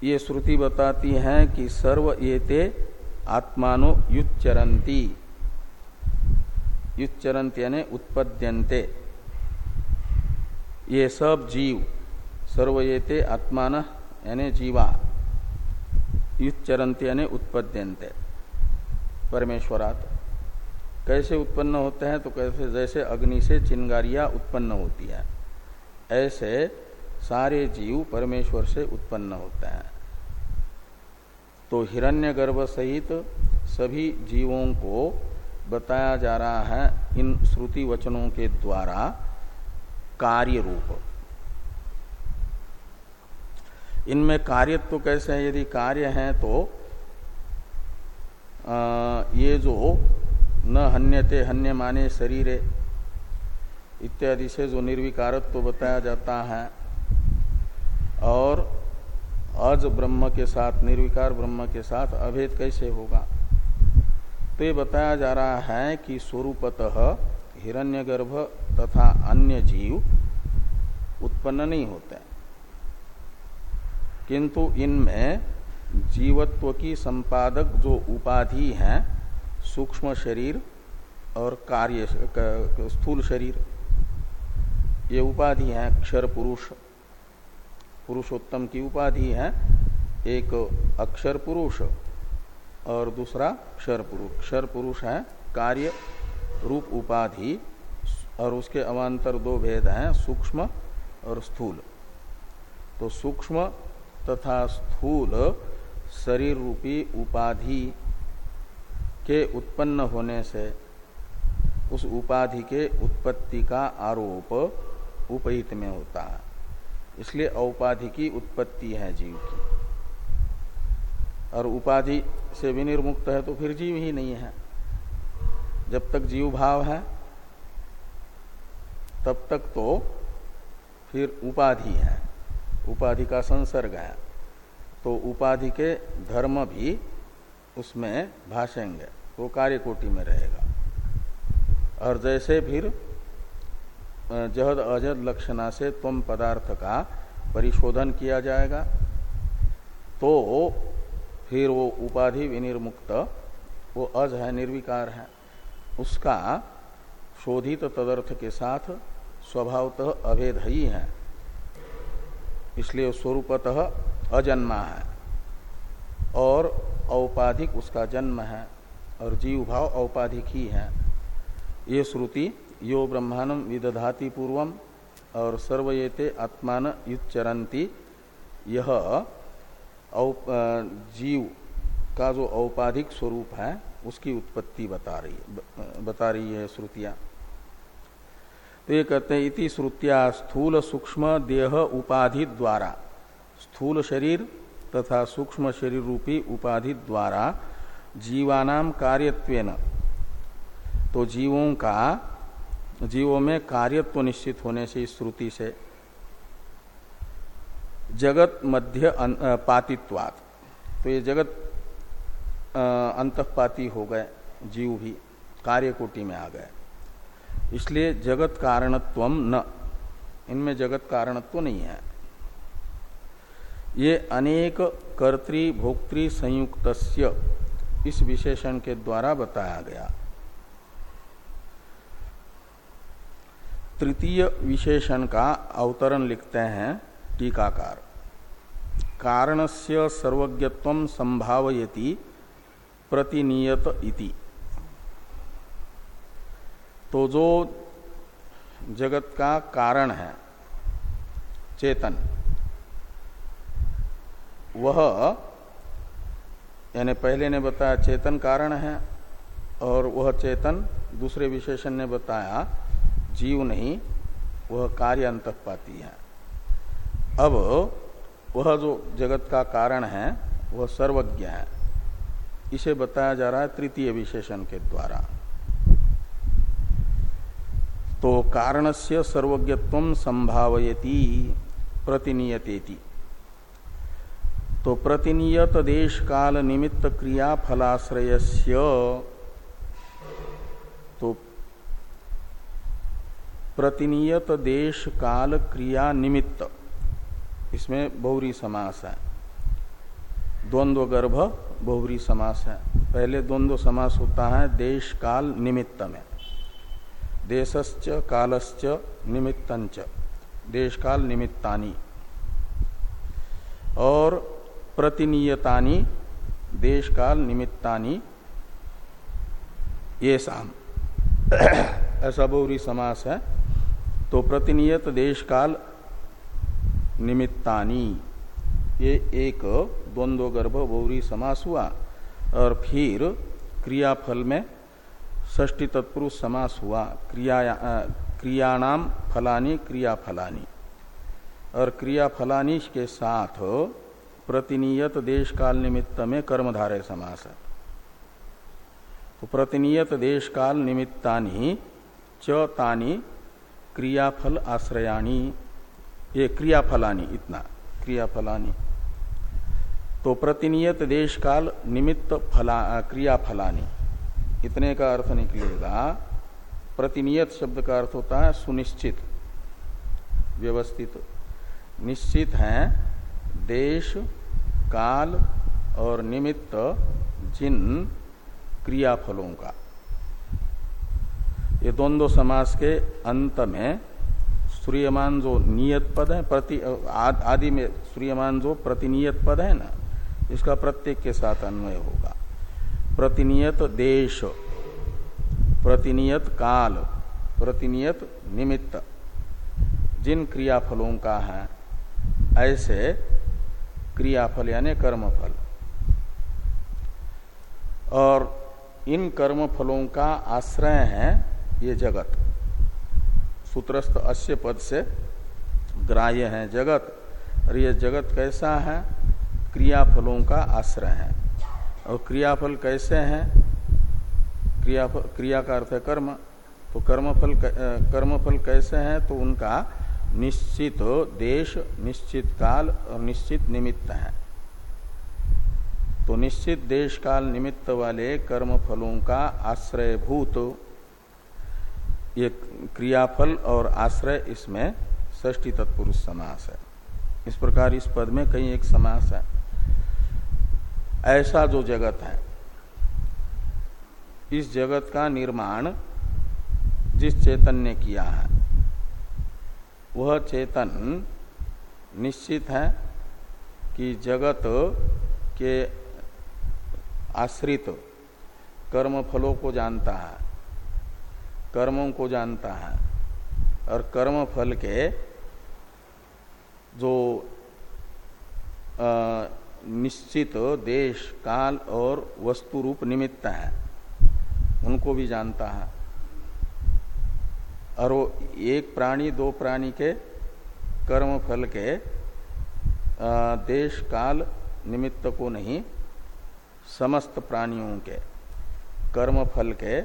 ये श्रुति बताती है कि सर्व ये ते आत्मानो युच्चरंती युच्चरंत यानी उत्पद्यंते ये सब जीव सर्व ये आत्मान, यानी जीवा युच्चरंत यानी उत्पद्यंते परमेश्वरात। कैसे उत्पन्न होते हैं तो कैसे, जैसे अग्नि से चिंगारियाँ उत्पन्न होती है, ऐसे सारे जीव परमेश्वर से उत्पन्न होते हैं। तो हिरण्यगर्भ सहित सभी जीवों को बताया जा रहा है इन श्रुति वचनों के द्वारा कार्य रूप इनमें कार्यत्व तो कैसे है? यदि कार्य है तो आ, ये जो न हन्यते हन्य माने शरीरे इत्यादि से जो निर्विकारत्व तो बताया जाता है और अज ब्रह्म के साथ निर्विकार ब्रह्म के साथ अभेद कैसे होगा? तो ये बताया जा रहा है कि स्वरूपतः हिरण्यगर्भ तथा अन्य जीव उत्पन्न नहीं होते किंतु इनमें जीवत्व की संपादक जो उपाधि है, सूक्ष्म शरीर और कार्य स्थूल शरीर, ये उपाधि है अक्षर पुरुष। पुरुषोत्तम की उपाधि है एक अक्षर पुरुष और दूसरा क्षर पुरुष। क्षर पुरुष है कार्य रूप उपाधि और उसके अवान्तर दो भेद हैं, सूक्ष्म और स्थूल। तो सूक्ष्म तथा स्थूल शरीर रूपी उपाधि के उत्पन्न होने से, उस उपाधि के उत्पत्ति का आरोप उपहित में होता है। इसलिए औपाधि की उत्पत्ति है जीव की। और उपाधि से विनिर्मुक्त है तो फिर जीव ही नहीं है। जब तक जीव भाव है, तब तक तो फिर उपाधि है। उपाधि का संसर्ग है। तो उपाधि के धर्म भी उसमें भाषेंगे। वो कार्य कोटि में रहेगा। और जैसे फिर जहद अजद लक्षणा से तुम पदार्थ का परिशोधन किया जाएगा तो फिर वो उपाधि विनिर्मुक्त, वो अज है, निर्विकार है। उसका शोधित तदर्थ के साथ स्वभावतः अभेद ही है। इसलिए स्वरूपतः अजन्मा है और औपाधिक उसका जन्म है और जीव भाव औपाधिक ही है। ये श्रुति यो ब्रह्मांडम विदधाति पूर्वम और सर्वयेते आत्मान युच्चरंती यह जीव का जो औपाधिक स्वरूप है उसकी उत्पत्ति बता रही बता रही है श्रुतियाँ। तो ये कहते हैं, इति श्रुतिया स्थूल सूक्ष्म देह उपाधि द्वारा। स्थूल शरीर तथा सूक्ष्म शरीर रूपी उपाधि द्वारा जीवानाम कार्यत्वेन। तो जीवों का, जीवों में कार्यत्व निश्चित होने से इस श्रुति से जगत मध्य पातित्वात। तो ये जगत अंतपाती हो गए, जीव भी कार्य कोटि में आ गए। इसलिए जगत कारणत्व न। इनमें जगत कारणत्व नहीं है। ये अनेक कर्तृ भोक्तृ संयुक्त इस विशेषण के द्वारा बताया गया। तृतीय विशेषण का अवतरण लिखते हैं टीकाकार। कारणस्य सर्वज्ञत्व संभावयति प्रतिनियत इति। तो जो जगत का कारण है, चेतन, वह, यानी पहले ने बताया चेतन कारण है, और वह चेतन दूसरे विशेषण ने बताया जीव नहीं, वह कार्य अंतपाती है। अब वह जो जगत का कारण है, वह सर्वज्ञ है। इसे बताया जा रहा है तृतीय विशेषण के द्वारा। तो कारण से सर्वज्ञत्व संभावयती, प्रतिनियतेति। तो प्रतिनियत देश काल निमित्त क्रिया फलाश्रय तो प्रतिनियत देश काल क्रिया निमित्त। इसमें बहुरी समास है। द्वंद्व गर्भ बहुरी समास है। पहले द्वंद्व समास होता है देश काल निमित्त में। देशश्च कालश्च निमित्तंच। देश काल निमित्तानी। और प्रतिनियतानी, देश काल निमित्तानी, ये शाम ऐसा बहुरी समास है। तो प्रतिनियत देश काल निमित्तानी। ये एक द्वंद्व, गर्भ, बहुरी, समास हुआ और फिर क्रियाफल में षष्टी तत्पुरुष समास हुआ। क्रिया क्रियाणाम फलानी, क्रियाफलानी। और क्रियाफलानी के साथ प्रतिनियत देश काल निमित्त में कर्मधारय समास। है तो प्रतिनियत देश काल निमित्तानी च क्रियाफल आश्रयाणी। ये क्रियाफलानी, इतना, क्रियाफलानी। तो प्रतिनियत देश काल निमित्त फला क्रियाफलानी। इतने का अर्थ निकलेगा, प्रतिनियत शब्द का अर्थ होता है सुनिश्चित, व्यवस्थित। निश्चित है देश, काल और निमित्त जिन क्रियाफलों का। ये द्वंद्व समास के अंत में सूर्यमान जो नियत पद है, प्रति आदि में सूर्यमान जो प्रतिनियत पद है ना इसका प्रत्येक के साथ अन्वय होगा। प्रतिनियत देश, प्रतिनियत काल, प्रतिनियत निमित्त। जिन क्रियाफलों का है, ऐसे क्रियाफल यानी कर्मफल। और इन कर्मफलों का आश्रय है ये जगत। सूत्रस्थ अश्य पद से ग्राह्य है जगत। और ये जगत कैसा है? क्रियाफलों का आश्रय है। और क्रियाफल कैसे हैं? क्रियाफल क्रिया का अर्थ है कर्म। तो कर्मफल कर्मफल कैसे हैं? तो उनका निश्चित देश, निश्चित काल और निश्चित निमित्त है। तो निश्चित देश काल निमित्त वाले कर्म फलों का आश्रयभूत, ये क्रियाफल और आश्रय इसमें ष्टी तत्पुरुष समास है। इस प्रकार इस पद में कहीं एक समास है। ऐसा जो जगत है, इस जगत का निर्माण जिस चेतन ने किया है, वह चेतन निश्चित है कि जगत के आश्रित कर्म फलों को जानता है, कर्मों को जानता है, और कर्म फल के जो निश्चित देश, काल और वस्तु रूप निमित्त है। उनको भी जानता है। और वो एक प्राणी, दो प्राणी के कर्म फल के देश, काल निमित्त को नहीं, समस्त प्राणियों के कर्म फल के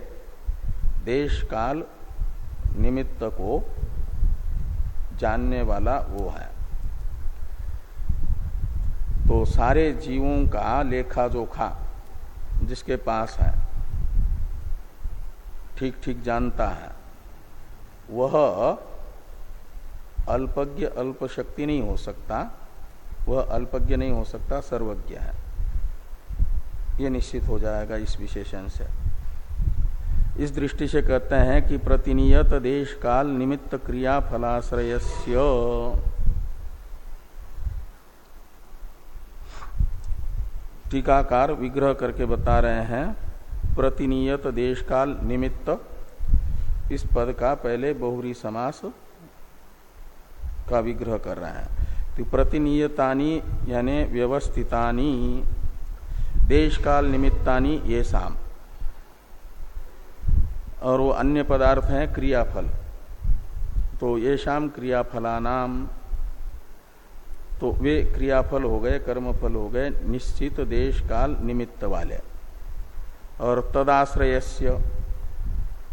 देश, काल निमित्त को जानने वाला वो है। तो सारे जीवों का लेखा जोखा जिसके पास है ठीक ठीक जानता है, वह अल्पज्ञ अल्प शक्ति नहीं हो सकता, वह अल्पज्ञ नहीं हो सकता, सर्वज्ञ है। ये निश्चित हो जाएगा इस विशेषण से। इस दृष्टि से कहते हैं कि प्रतिनियत देश काल निमित्त क्रिया फलाश्रय टीकाकार विग्रह करके बता रहे हैं, प्रतिनियत देश काल निमित्त इस पद का पहले बहुरी समास का विग्रह कर रहे हैं। तो प्रतिनियतानी यानी व्यवस्थितानी देश काल निमित्तानी ये शाम और वो अन्य पदार्थ हैं क्रियाफल। तो ये शाम क्रियाफलानाम तो वे क्रियाफल हो गए, कर्मफल हो गए, निश्चित देश काल निमित्त वाले। और तदाश्रयस्य,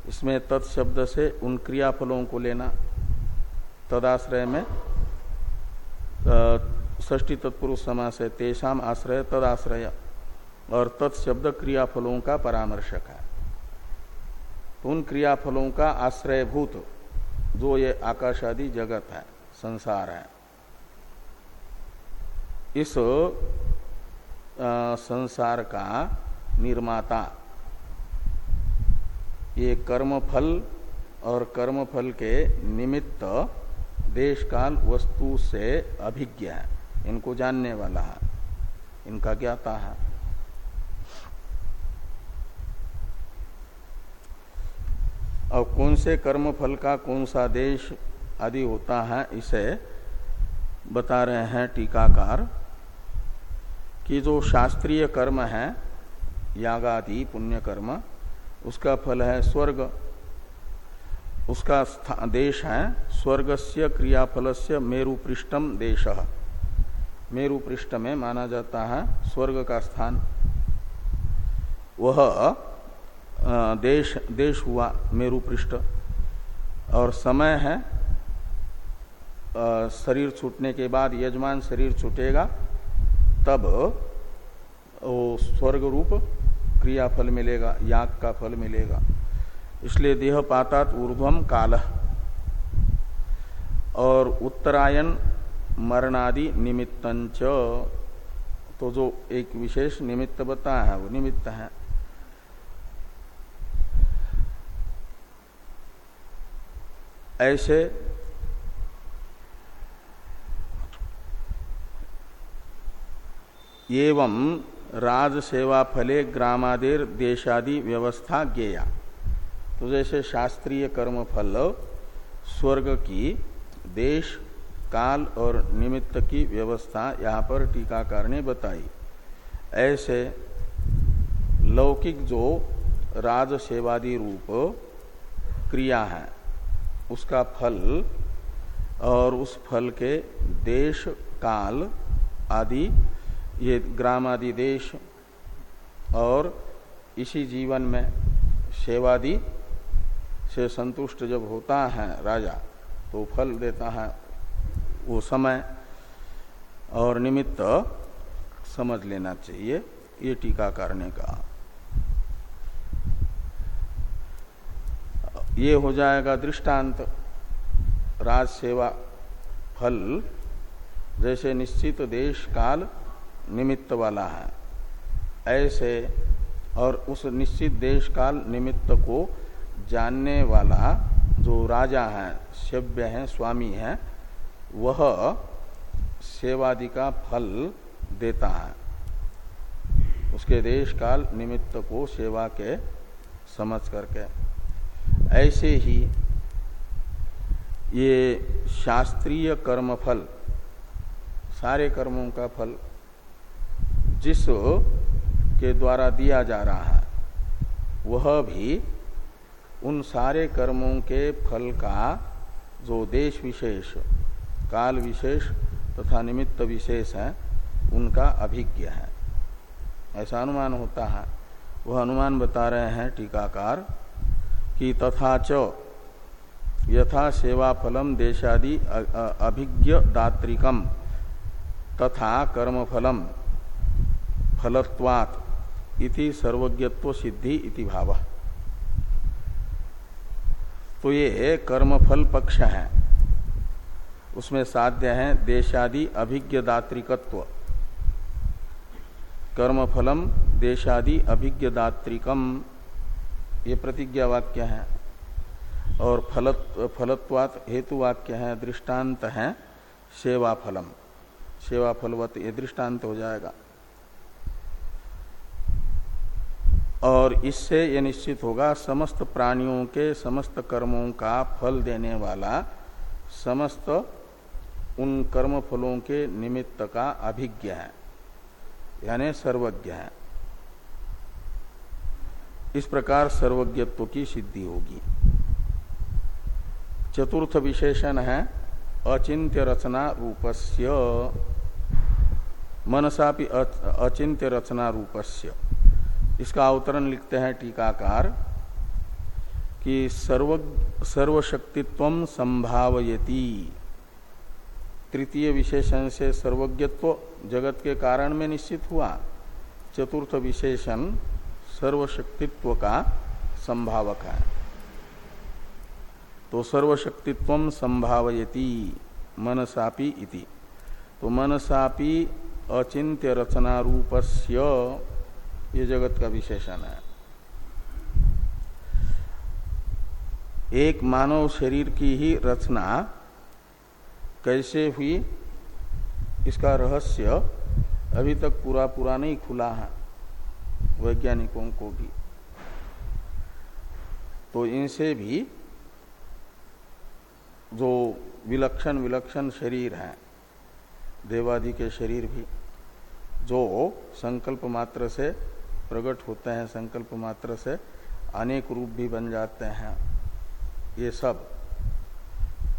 इसमें तत्शब्द से उन क्रियाफलों को लेना, तदाश्रय में ष्टी तत्पुरुष समास है, तेषाम आश्रय, तदाश्रय, और तत्शब्द क्रियाफलों का परामर्शक है। तो उन क्रियाफलों का आश्रयभूत, जो ये आकाश आदि जगत है, संसार है। इस संसार का निर्माता। ये कर्मफल और कर्मफल के निमित्त देश काल वस्तु से अभिज्ञ है। इनको जानने वाला है। इनका ज्ञाता है। और कौन से कर्म फल का कौन सा देश आदि होता है, इसे बता रहे हैं टीकाकार, कि जो शास्त्रीय कर्म है, यागादि पुण्य कर्म उसका फल है स्वर्ग। उसका देश है स्वर्ग से क्रियाफल से मेरुपृष्ठम देश। मेरु पृष्ठ में माना जाता है स्वर्ग का स्थान। वह देश देश हुआ मेरु पृष्ठ और समय है शरीर छूटने के बाद यजमान शरीर छूटेगा, तब वो स्वर्ग रूप क्रियाफल मिलेगा, याग का फल मिलेगा। इसलिए देह पातात ऊर्ध्वम काल। और उत्तरायण मरणादि निमित्तंच। तो जो एक विशेष निमित्त बताया है, वो निमित्त है। ऐसे एवं राज सेवा फले ग्रामादेर देशादि व्यवस्था गेया तो जैसे शास्त्रीय कर्म फल स्वर्ग की देश, काल और निमित्त की व्यवस्था यहाँ पर टीकाकार ने बताई। ऐसे लौकिक जो राज सेवादि रूप क्रिया है, उसका फल और उस फल के देश, काल आदि ये ग्राम आदि देश और इसी जीवन में सेवादि से संतुष्ट जब होता है राजा तो फल देता है वो समय और निमित्त समझ लेना चाहिए ये टीका करने का। ये हो जाएगा दृष्टांत राज सेवा फल, जैसे निश्चित देश काल निमित्त वाला है। ऐसे और उस निश्चित देश काल निमित्त को जानने वाला जो राजा है सभ्य है, स्वामी है, वह सेवादि का फल देता है। उसके देश काल निमित्त को सेवा के समझ करके। ऐसे ही ये शास्त्रीय कर्म फल सारे कर्मों का फल जिस के द्वारा दिया जा रहा है, वह भी उन सारे कर्मों के फल का जो देश विशेष, काल विशेष तथा निमित्त विशेष है, उनका अभिज्ञ है। ऐसा अनुमान होता है। वह अनुमान बता रहे हैं टीकाकार कि तथा च यथा सेवा फलम देशादि अभिज्ञ दात्रिकम तथा कर्मफलम फलत्वात् इति सर्वज्ञत्व सिद्धि इति भाव। तो ये कर्मफल पक्ष है, उसमें साध्य है देशादि अभिज्ञ दात्रिकत्व कर्मफलम देशादि अभिज्ञ दात्रिकम ये प्रतिज्ञा वाक्य है। और फलत फलत्वात हेतु वाक्य है दृष्टांत है सेवा फलम सेवा फलवत ये दृष्टांत हो जाएगा। और इससे यह निश्चित होगा समस्त प्राणियों के, समस्त कर्मों का फल देने वाला, समस्त उन कर्म फलों के निमित्त का अभिज्ञ है, यानी सर्वज्ञ है। इस प्रकार सर्वज्ञत्व की सिद्धि होगी। चतुर्थ विशेषण है, अचिंत्य रचना रूपस्य। मनसापि अचिंत्य रचना रूपस्य। इसका अवतरण लिखते हैं टीकाकार, कि सर्व, सर्वशक्तित्व संभावयती। तृतीय विशेषण से सर्वज्ञत्व जगत के कारण में निश्चित हुआ। चतुर्थ विशेषण, सर्वशक्तित्व का संभावक है। तो सर्वशक्तित्व संभावयती, मनसापी इति। तो मनसापी अचिंत्य रचना रूपस्य ये जगत का विशेषण है। एक मानव शरीर की ही रचना कैसे हुई, इसका रहस्य अभी तक पूरा पूरा नहीं खुला है, वैज्ञानिकों को भी। तो इनसे भी जो विलक्षण विलक्षण शरीर है, देवादि के शरीर भी, जो संकल्प मात्र से प्रकट होते हैं, संकल्प मात्र से अनेक रूप भी बन जाते हैं, ये सब।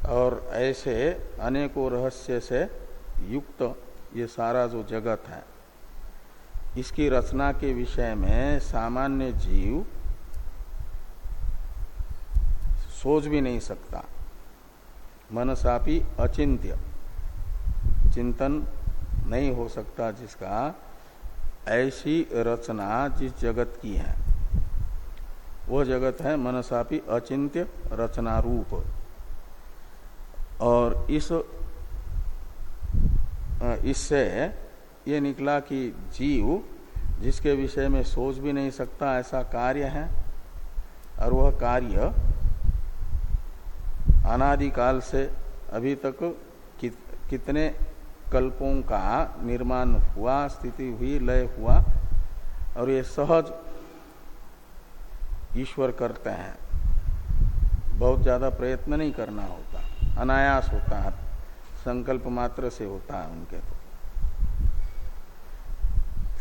और ऐसे अनेकों रहस्य से युक्त ये सारा जो जगत है, इसकी रचना के विषय में सामान्य जीव सोच भी नहीं सकता। मनसापी अचिंत्य, चिंतन नहीं हो सकता जिसका ऐसी रचना जिस जगत की है वह जगत है मनसापी अचिंत्य रचना रूप और इस इससे ये निकला कि जीव, जिसके विषय में सोच भी नहीं सकता, ऐसा कार्य है, और वह कार्य अनादिकाल से अभी तक कितने कल्पों का निर्माण हुआ, स्थिति हुई, लय हुआ, और ये सहज ईश्वर करते हैं। बहुत ज़्यादा प्रयत्न नहीं करना होता, अनायास होता है, संकल्प मात्र से होता है उनके तो।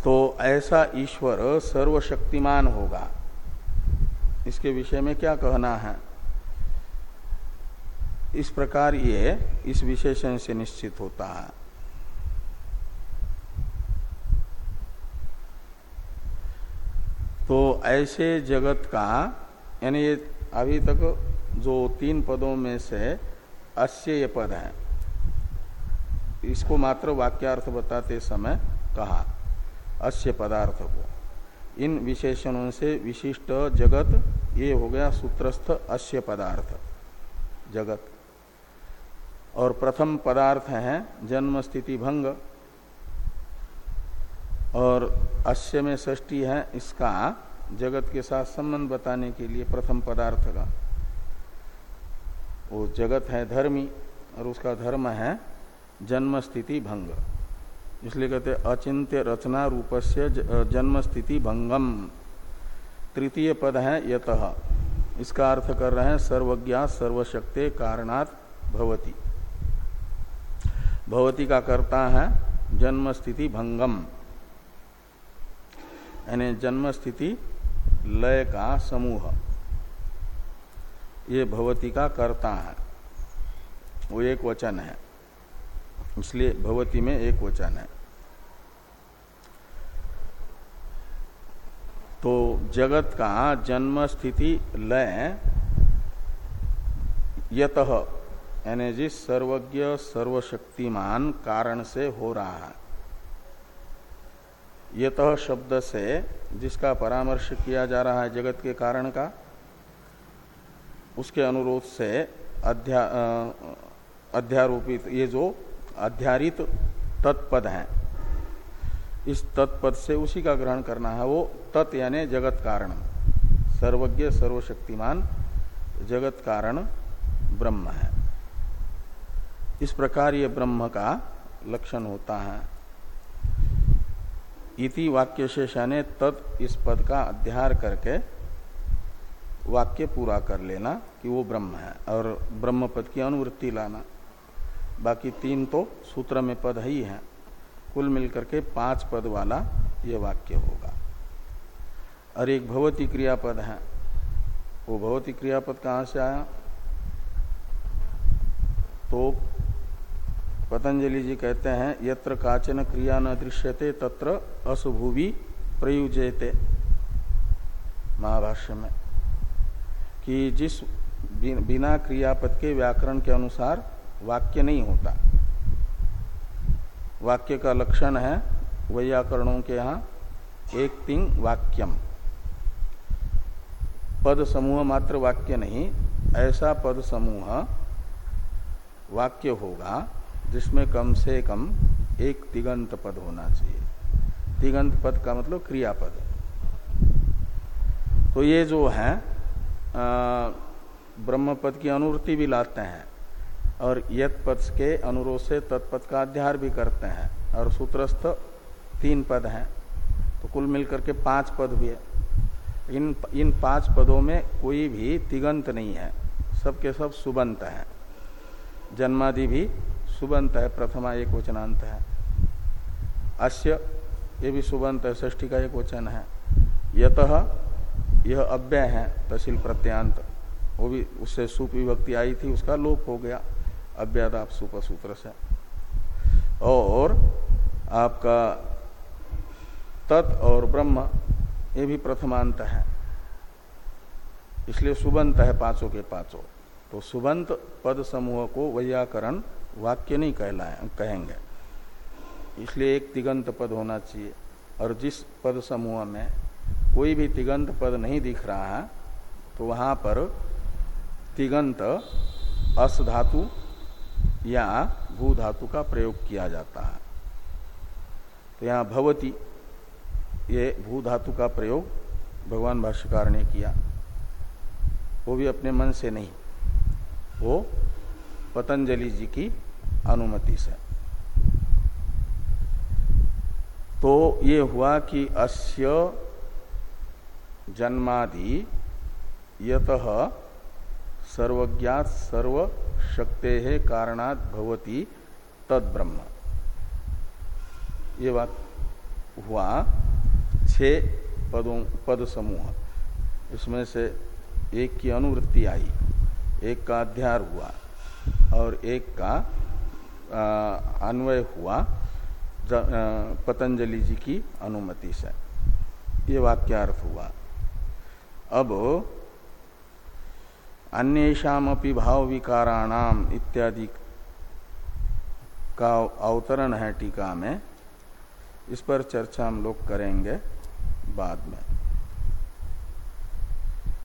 तो ऐसा ईश्वर सर्वशक्तिमान होगा। इसके विषय में क्या कहना है? इस प्रकार ये इस विशेषण से निश्चित होता है तो ऐसे जगत का, यानी ये अभी तक जो तीन पदों में से अस्य ये पद है, इसको मात्र वाक्यार्थ बताते समय कहा, अस्य पदार्थ को। इन विशेषणों से विशिष्ट जगत, ये हो गया सूत्रस्थ अस्य पदार्थ, जगत। और प्रथम पदार्थ है जन्म, स्थिति, भंग। और अश्य में षष्टी है इसका जगत के साथ संबंध बताने के लिए प्रथम पदार्थ का। वो जगत है धर्मी और उसका धर्म है जन्म स्थिति भंग। इसलिए कहते अचिंत्य रचना रूपस्य जन्म स्थिति भंगम। तृतीय पद है यत। इसका अर्थ कर रहे हैं, सर्वज्ञा, सर्वशक्ति, कारणात् भवती। भवती का करता है जन्म स्थिति भंगम। यानी जन्म स्थिति लय का समूह। ये भवती का करता है। वो एक वचन है। इसलिए भवती में एक वचन है। तो जगत का जन्म स्थिति लय यत, यानी जिस सर्वज्ञ सर्वशक्तिमान कारण से हो रहा है। यत शब्द से जिसका परामर्श किया जा रहा है जगत के कारण का, उसके अनुरोध से अध्या अध्यारोपित, ये जो अध्यारित तत्पद है, इस तत्पद से उसी का ग्रहण करना है वो तत् यानी जगत कारण। सर्वज्ञ, सर्वशक्तिमान, जगत कारण ब्रह्म है। इस प्रकार ये ब्रह्म का लक्षण होता है। इति वाक्य शेषा ने तत् इस पद का अध्यार करके वाक्य पूरा कर लेना कि वो ब्रह्म है और ब्रह्म पद की अनुवृत्ति लाना। बाकी तीन तो सूत्र में पद ही है। कुल मिलकर के पाँच पद वाला ये वाक्य होगा। और एक भवती क्रियापद है। वो भवती क्रियापद कहाँ से आया? तो पतंजलि जी कहते हैं, यत्र काचन क्रिया न दृश्यते, तत्र असुभुवि प्रयुजयते। महाभाष्य में कि जिस बिना क्रियापद के व्याकरण के अनुसार वाक्य नहीं होता। वाक्य का लक्षण है, वैयाकरणों के यहाँ एक तिंग वाक्यम। पद समूह मात्र वाक्य नहीं, ऐसा पद समूह वाक्य होगा जिसमें कम से कम एक तिगंत पद होना चाहिए। तिगंत पद का मतलब क्रियापद। तो ये जो है ब्रह्म पद की अनुवृत्ति भी लाते हैं और यत पद के अनुरोध से तत्पद का अध्यार भी करते हैं और सूत्रस्थ तीन पद हैं। तो कुल मिलकर के पाँच पद हुए इन इन पाँच पदों में कोई भी तिगंत नहीं है। सबके सब सुबंत हैं। जन्मादि भी सुबंत है, प्रथमा एक वचनांत है। अस्य, ये भी सुबंत है ष्ठी का एक वचन है। यत, यह अव्यय है, तहसील प्रत्यांत। वो भी, उससे सुप विभक्ति आई थी, उसका लोप हो गया। अव्यादाप सुप सूत्र से। और आपका तत् और ब्रह्म, ये भी प्रथमांत है। इसलिए सुबंत है पाँचों के पाँचों। तो सुबंत पद समूह को वैयाकरण वाक्य नहीं कहलाए, कहेंगे। इसलिए एक तिगंत पद होना चाहिए। और जिस पद समूह में कोई भी तिगंत पद नहीं दिख रहा है तो वहाँ पर तिगंत अस धातु या भू धातु का प्रयोग किया जाता है। तो यहाँ भवती, ये भू धातु का प्रयोग भगवान भाष्यकार ने किया। वो भी अपने मन से नहीं। वो पतंजलि जी की अनुमति से। तो ये हुआ कि अस्य जन्मादि यत सर्वज्ञात सर्व शक्ते है कारणात भवती तद ब्रह्म ये बात हुआ छ पदों पद समूह इसमें से एक की अनुवृत्ति आई, एक का अध्यार हुआ और एक का अन्वय हुआ पतंजलि जी की अनुमति से। ये वाक्यार्थ हुआ। अब अन्येषापि भाव विकाराणाम इत्यादि का अवतरण है टीका में, इस पर चर्चा हम लोग करेंगे बाद में।